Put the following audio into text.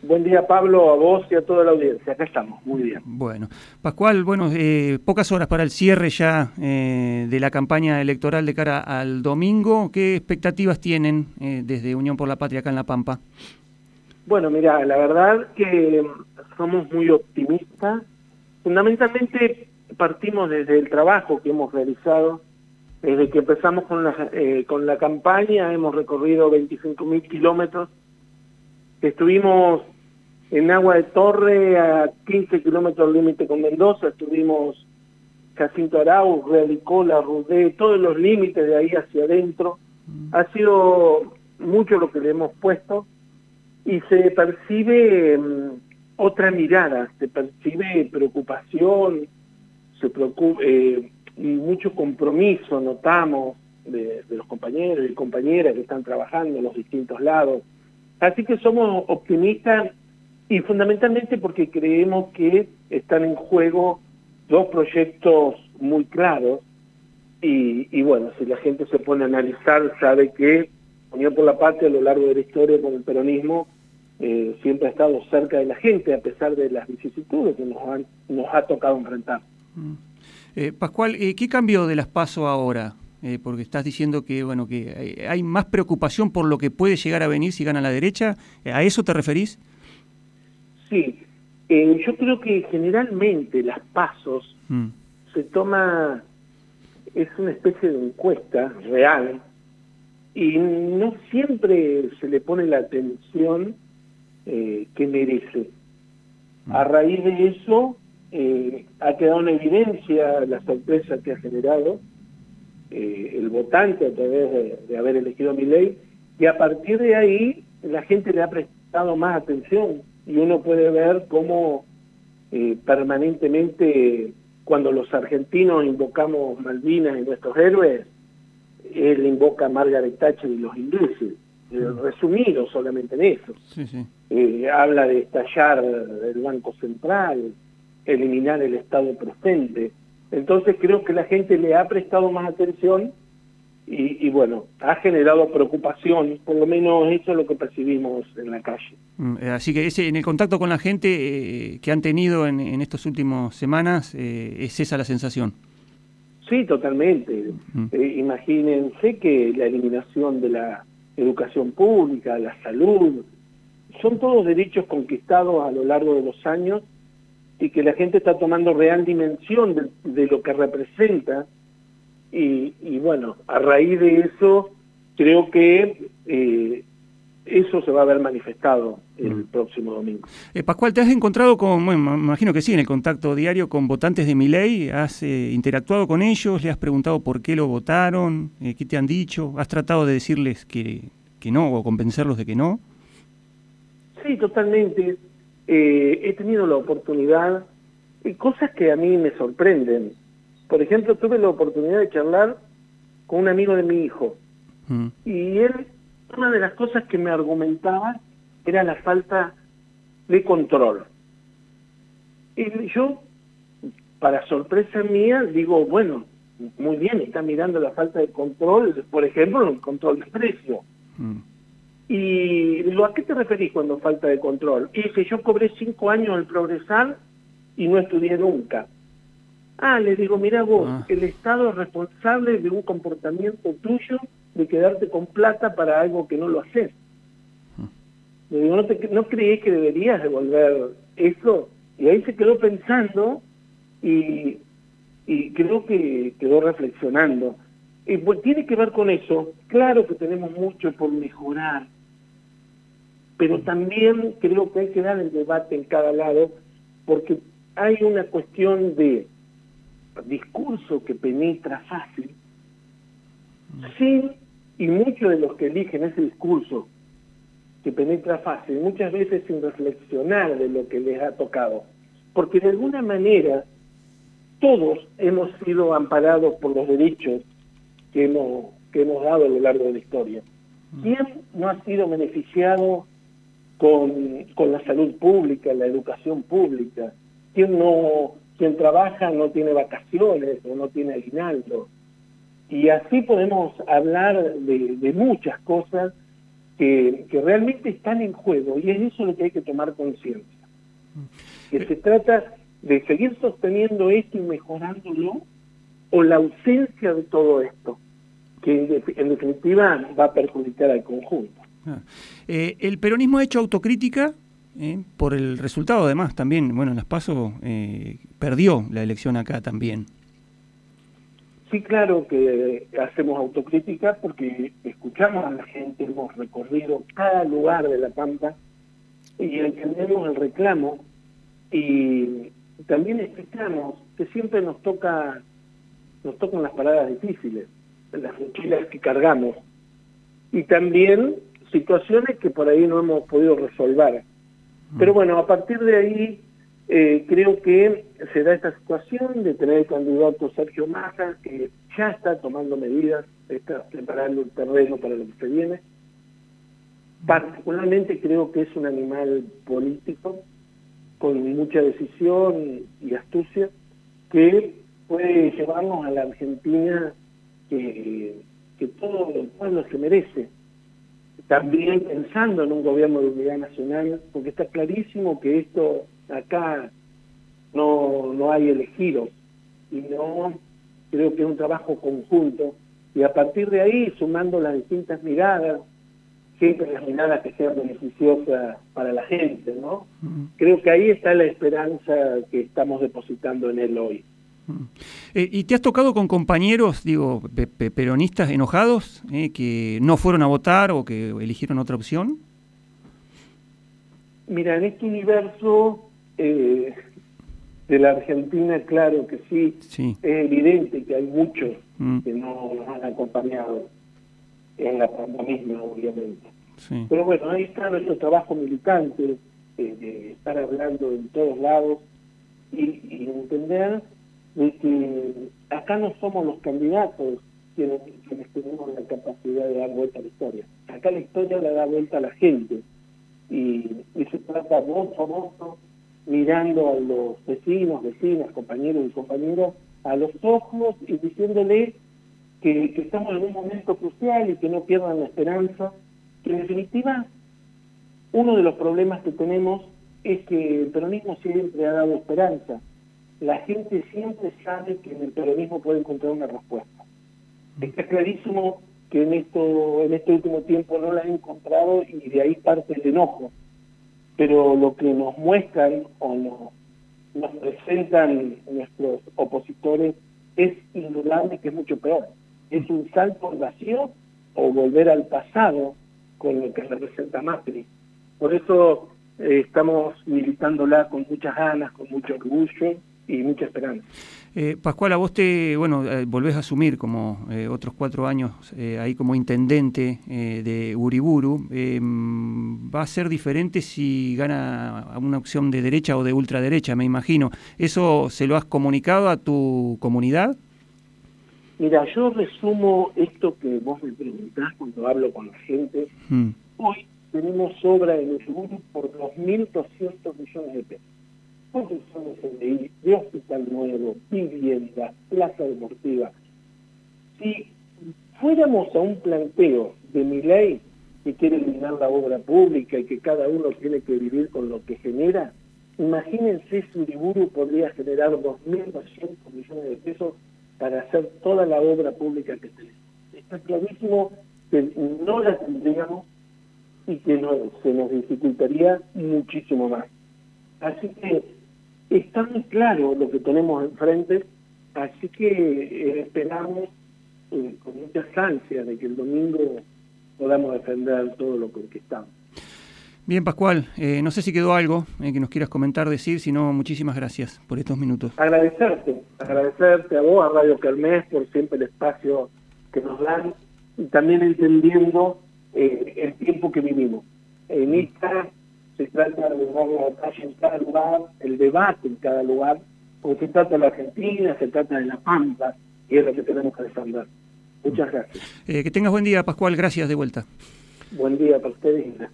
Buen día, Pablo, a vos y a toda la audiencia. Acá estamos, muy bien. Bueno, Pascual, bueno, eh, pocas horas para el cierre ya eh, de la campaña electoral de cara al domingo. ¿Qué expectativas tienen eh, desde Unión por la Patria acá en La Pampa? Bueno, mira, la verdad que somos muy optimistas. Fundamentalmente partimos desde el trabajo que hemos realizado. Desde que empezamos con la, con la campaña hemos recorrido 25.000 kilómetros Estuvimos en Agua de Torre, a 15 kilómetros límite con Mendoza, estuvimos Jacinto Arau, Realicola, Rudé, todos los límites de ahí hacia adentro. Mm. Ha sido mucho lo que le hemos puesto y se percibe mm, otra mirada, se percibe preocupación, se preocupe, y mucho compromiso notamos de, de los compañeros y compañeras que están trabajando en los distintos lados Así que somos optimistas y fundamentalmente porque creemos que están en juego dos proyectos muy claros y, bueno, si la gente se pone a analizar sabe que Unión por la Patria a lo largo de la historia con el peronismo eh, siempre ha estado cerca de la gente a pesar de las vicisitudes que nos, han, nos ha tocado enfrentar. Mm. Eh, Pascual, eh, ¿qué cambió de las PASO ahora? Eh, porque estás diciendo que bueno que hay, más preocupación por lo que puede llegar a venir si gana la derecha. Eh, ¿A eso te referís? Sí, eh, yo creo que generalmente las pasos mm. se toma, es una especie de encuesta real y no siempre se le pone la atención que merece. Mm. A raíz de eso ha quedado en evidencia la sorpresa que ha generado eh, el votante a través de, haber elegido a mi ley, y a partir de ahí la gente le ha prestado más atención y uno puede ver cómo eh, permanentemente cuando los argentinos invocamos Malvinas y nuestros héroes, él invoca a Margaret Thatcher y los ingleses, eh, resumido solamente en eso. habla de estallar el Banco Central, eliminar el Estado presente, entonces creo que la gente le ha prestado más atención y, bueno, ha generado preocupación, por lo menos eso es lo que percibimos en la calle. Mm, eh, así que ese, en el contacto con la gente eh, que han tenido en, en estas últimas semanas, eh, ¿es esa la sensación? Sí, totalmente. Mm. imagínense que la eliminación de la educación pública, la salud, son todos derechos conquistados a lo largo de los años y que la gente está tomando real dimensión de, lo que representa y, bueno, a raíz de eso creo que eh, eso se va a ver manifestado el mm. próximo domingo. Eh, Pascual, ¿te has encontrado con, bueno, me imagino que sí, en el contacto diario con votantes de mi ley? ¿Has eh, interactuado con ellos? ¿Le has preguntado por qué lo votaron? ¿Qué te han dicho? ¿Has tratado de decirles que, que no o convencerlos de que no? Sí, totalmente. Eh, he tenido la oportunidad, y cosas que a mí me sorprenden. Por ejemplo, tuve la oportunidad de charlar con un amigo de mi hijo. Mm. Y él, una de las cosas que me argumentaba era la falta de control. Y yo, para sorpresa mía, digo, bueno, muy bien, está mirando la falta de control, por ejemplo, el control de precio. Mm. Y digo, ¿a qué te referís cuando falta de control? Y dice, yo cobré cinco años el progresar y no estudié nunca. Ah, le digo, mira vos, ah. el Estado es responsable de un comportamiento tuyo de quedarte con plata para algo que no lo haces. Mm. Le digo, ¿no, te, ¿no crees que deberías devolver eso? Y ahí se quedó pensando y, y creo que quedó reflexionando. Y pues tiene que ver con eso. Claro que tenemos mucho por mejorar, pero también creo que hay que dar el debate en cada lado, porque hay una cuestión de discurso que penetra fácil, sin, y muchos de los que eligen ese discurso que penetra fácil, muchas veces sin reflexionar de lo que les ha tocado, porque de alguna manera todos hemos sido amparados por los derechos que hemos, que hemos dado a lo largo de la historia. ¿Quién no ha sido beneficiado con, con la salud pública, la educación pública. Quien, no, quien trabaja no tiene vacaciones o no tiene aguinaldo. Y así podemos hablar de, muchas cosas que, realmente están en juego y es eso lo que hay que tomar conciencia. Que se trata de seguir sosteniendo esto y mejorándolo o la ausencia de todo esto, que en definitiva va a perjudicar al conjunto. Ah. Eh, el peronismo ha hecho autocrítica eh, por el resultado, además, también, bueno, en las PASO eh, perdió la elección acá también. Sí, claro que hacemos autocrítica porque escuchamos a la gente, hemos recorrido cada lugar de La Pampa y entendemos el reclamo y también explicamos que siempre nos toca nos tocan las paradas difíciles, las mochilas que cargamos y también situaciones que por ahí no hemos podido resolver. Pero bueno, a partir de ahí eh, creo que se da esta situación de tener el candidato Sergio Massa, que ya está tomando medidas, está preparando el terreno para lo que se viene. Particularmente creo que es un animal político, con mucha decisión y astucia, que puede llevarnos a la Argentina que, que todo el pueblo se merece también pensando en un gobierno de unidad nacional, porque está clarísimo que esto acá no, no hay elegidos, no creo que es un trabajo conjunto, y a partir de ahí, sumando las distintas miradas, siempre las miradas que sean beneficiosas para la gente, ¿no? Creo que ahí está la esperanza que estamos depositando en él hoy. Eh, ¿Y te has tocado con compañeros, digo, peronistas enojados, eh, que no fueron a votar o que eligieron otra opción? Mira, en este universo eh, de la Argentina, claro que sí, es evidente que hay muchos mm. que no nos han acompañado en la pandemia, obviamente. Pero bueno, ahí está nuestro trabajo militante, de estar hablando en todos lados y, y entender de que acá no somos los candidatos quienes, tenemos la capacidad de dar vuelta a la historia. Acá la historia la da vuelta a la gente y, se trata voto a voto, mirando a los vecinos, vecinas, compañeros y compañeras a los ojos y diciéndole que, que estamos en un momento crucial y que no pierdan la esperanza, que en definitiva uno de los problemas que tenemos es que el peronismo siempre ha dado esperanza, la gente siempre sabe que en el peronismo puede encontrar una respuesta. Está clarísimo que en esto en este último tiempo no la han encontrado y de ahí parte el enojo. Pero lo que nos muestran o nos, presentan nuestros opositores es indudable que es mucho peor. Es un salto al vacío o volver al pasado con lo que representa Macri. Por eso eh, estamos militándola con muchas ganas, con mucho orgullo y mucha esperanza. Eh, Pascual, a vos te, bueno, eh, volvés a asumir como eh, otros cuatro años ahí como intendente de Uriburu. ¿Va a ser diferente si gana una opción de derecha o de ultraderecha, me imagino? ¿Eso se lo has comunicado a tu comunidad? Mira, yo resumo esto que vos me preguntás cuando hablo con la gente. Mm. Hoy tenemos obra en Uriburu por 2.200 millones de pesos construcciones de, de hospital nuevo, vivienda, plaza deportiva. Si fuéramos a un planteo de mi ley que quiere eliminar la obra pública y que cada uno tiene que vivir con lo que genera, imagínense si Uriburu podría generar 2.200 millones de pesos para hacer toda la obra pública que tenemos. Está clarísimo que no la tendríamos y que se nos dificultaría muchísimo más. Así que está muy claro lo que tenemos enfrente, así que eh, esperamos eh, con muchas ansias de que el domingo podamos defender todo lo conquistamos. Bien, Pascual, eh, no sé si quedó algo que nos quieras comentar, decir, si no, muchísimas gracias por estos minutos. Agradecerte, agradecerte a vos, a Radio Kermés, por siempre el espacio que nos dan y también entendiendo el tiempo que vivimos. En esta se trata de dar la batalla en cada lugar, el debate en cada lugar, porque se trata de la Argentina, se trata de la Pampa, y es lo que tenemos que defender. Muchas gracias. Eh, que tengas buen día, Pascual. Gracias de vuelta. Buen día para ustedes.